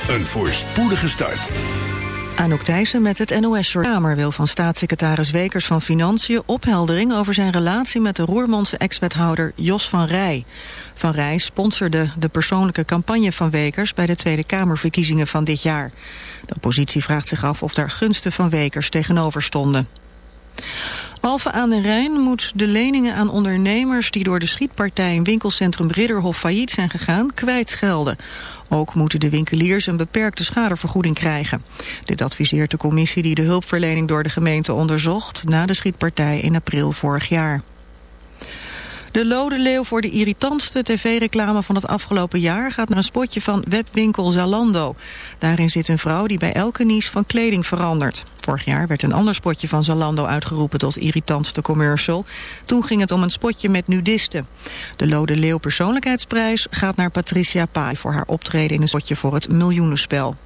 een voorspoedige start. Anouk Thijssen met het nos Kamer wil van staatssecretaris Wekers van Financiën opheldering over zijn relatie met de Roermondse ex-wethouder Jos van Rij. Van Rij sponsorde de persoonlijke campagne van Wekers bij de Tweede Kamerverkiezingen van dit jaar. De oppositie vraagt zich af of daar gunsten van Wekers tegenover stonden. Alphen aan de Rijn moet de leningen aan ondernemers... die door de schietpartij in winkelcentrum Ridderhof failliet zijn gegaan... kwijtschelden. Ook moeten de winkeliers een beperkte schadevergoeding krijgen. Dit adviseert de commissie die de hulpverlening door de gemeente onderzocht... na de schietpartij in april vorig jaar. De Lode Leeuw voor de irritantste tv-reclame van het afgelopen jaar... gaat naar een spotje van webwinkel Zalando. Daarin zit een vrouw die bij elke nies van kleding verandert. Vorig jaar werd een ander spotje van Zalando uitgeroepen tot irritantste commercial. Toen ging het om een spotje met nudisten. De Lode Leeuw persoonlijkheidsprijs gaat naar Patricia Pai... voor haar optreden in een spotje voor het miljoenenspel.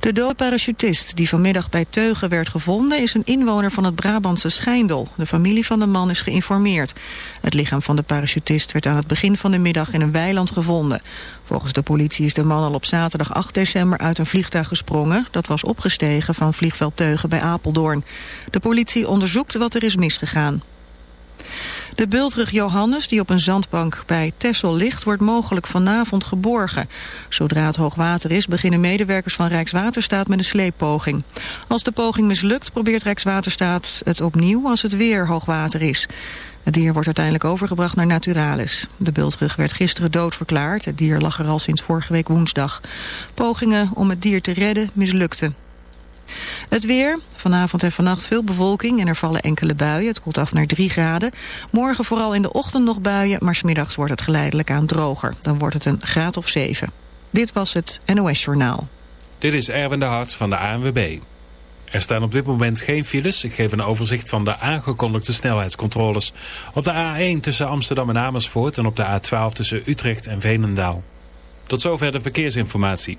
De dode parachutist die vanmiddag bij Teugen werd gevonden... is een inwoner van het Brabantse Schijndel. De familie van de man is geïnformeerd. Het lichaam van de parachutist werd aan het begin van de middag in een weiland gevonden. Volgens de politie is de man al op zaterdag 8 december uit een vliegtuig gesprongen. Dat was opgestegen van vliegveld Teugen bij Apeldoorn. De politie onderzoekt wat er is misgegaan. De bultrug Johannes, die op een zandbank bij Tessel ligt, wordt mogelijk vanavond geborgen. Zodra het hoogwater is, beginnen medewerkers van Rijkswaterstaat met een sleeppoging. Als de poging mislukt, probeert Rijkswaterstaat het opnieuw als het weer hoogwater is. Het dier wordt uiteindelijk overgebracht naar Naturalis. De bultrug werd gisteren doodverklaard. Het dier lag er al sinds vorige week woensdag. Pogingen om het dier te redden mislukten. Het weer, vanavond en vannacht veel bewolking en er vallen enkele buien. Het koelt af naar 3 graden. Morgen vooral in de ochtend nog buien, maar smiddags wordt het geleidelijk aan droger. Dan wordt het een graad of 7. Dit was het NOS Journaal. Dit is Erwin de Hart van de ANWB. Er staan op dit moment geen files. Ik geef een overzicht van de aangekondigde snelheidscontroles. Op de A1 tussen Amsterdam en Amersfoort en op de A12 tussen Utrecht en Veenendaal. Tot zover de verkeersinformatie.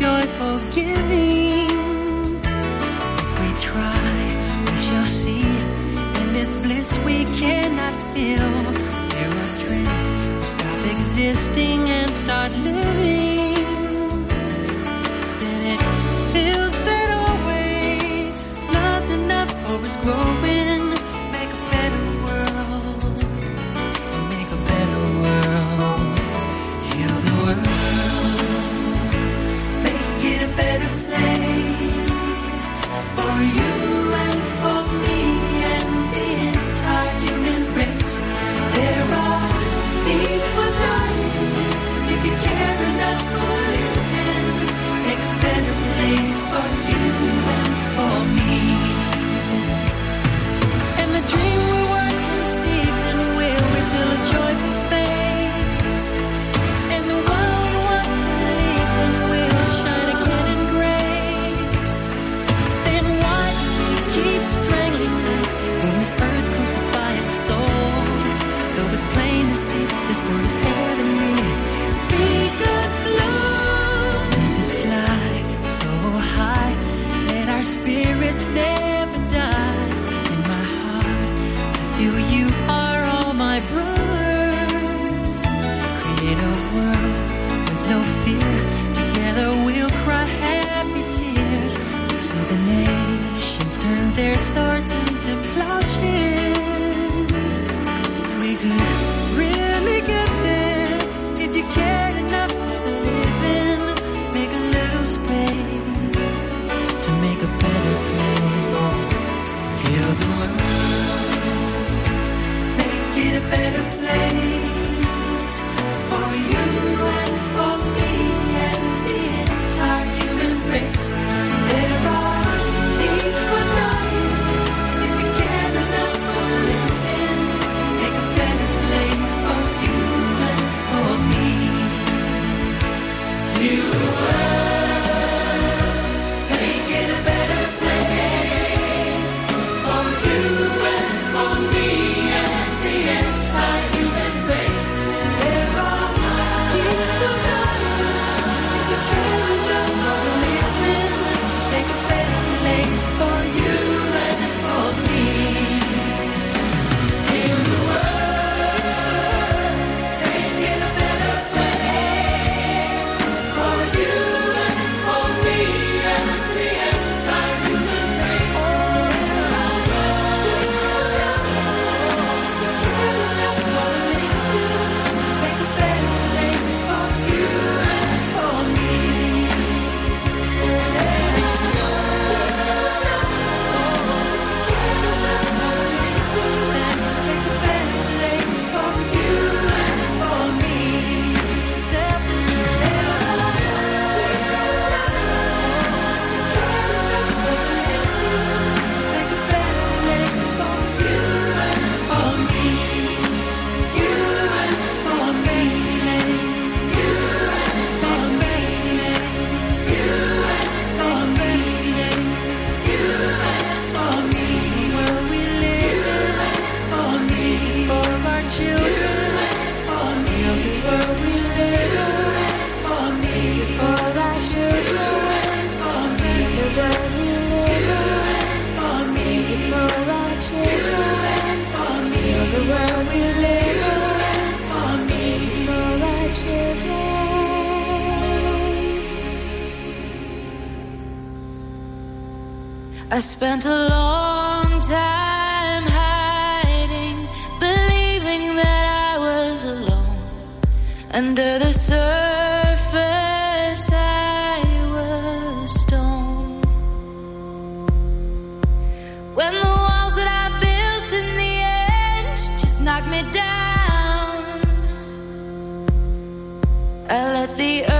joyful giving. If we try, we shall see in this bliss we cannot feel. There are dreams we stop existing and start living. Let the earth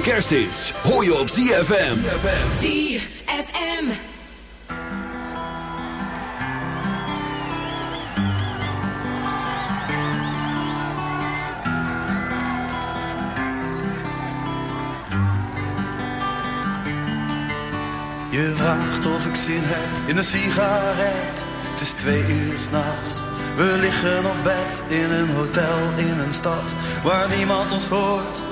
kerst hoor je op ZFM. ZFM. Je vraagt of ik zin heb in een sigaret. Het is twee uur s'nachts. We liggen op bed in een hotel in een stad waar niemand ons hoort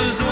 Die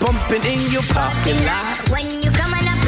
bumping in your parking lot. When you coming up.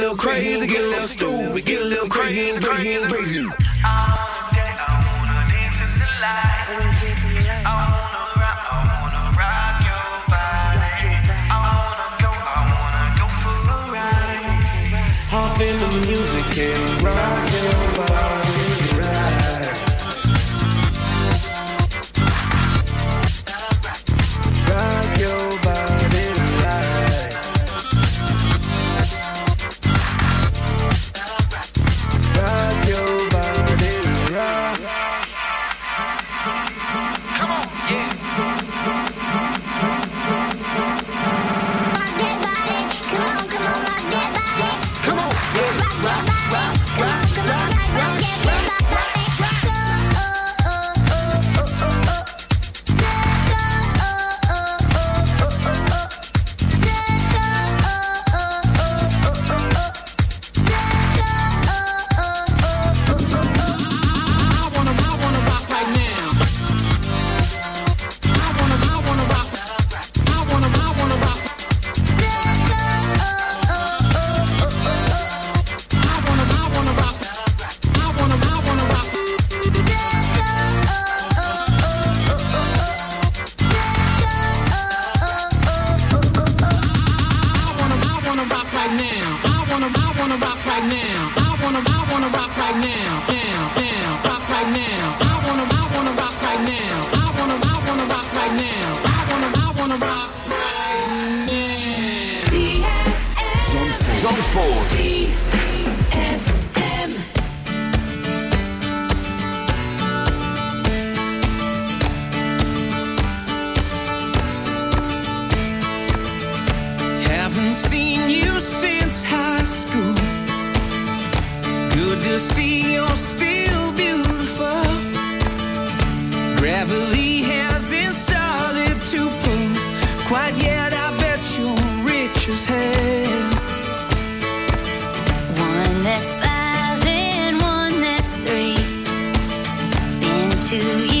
little crazy, get a little stupid, get a little crazy, crazy, and crazy. I wanna dance the lights. I wanna. in the music and rock your body. That's five and one that's three. Been two years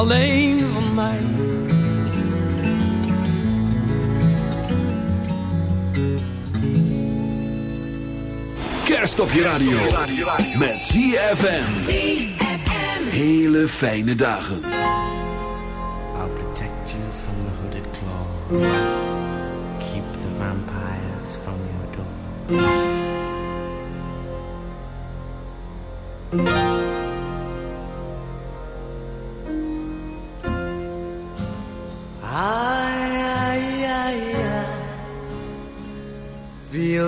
alleen van mij. Kerst op je radio. Met ZFM. Hele fijne dagen. I'll protect you from the hooded claw. Keep the vampires from your door.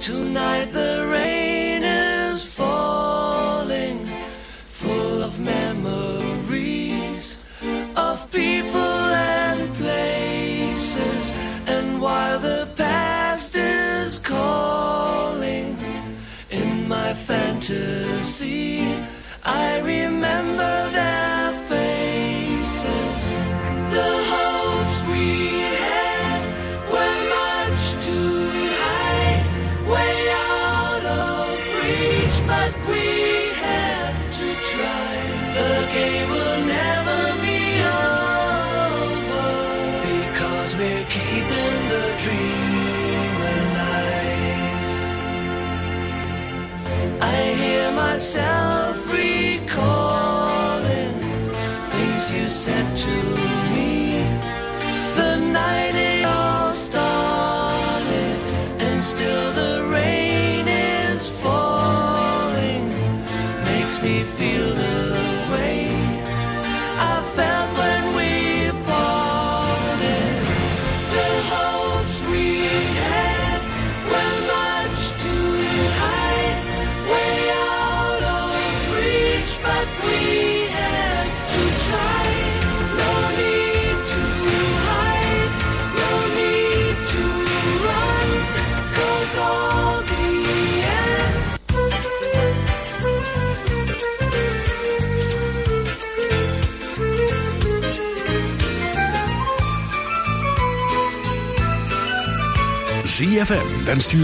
Tonight the 3FM wenst u...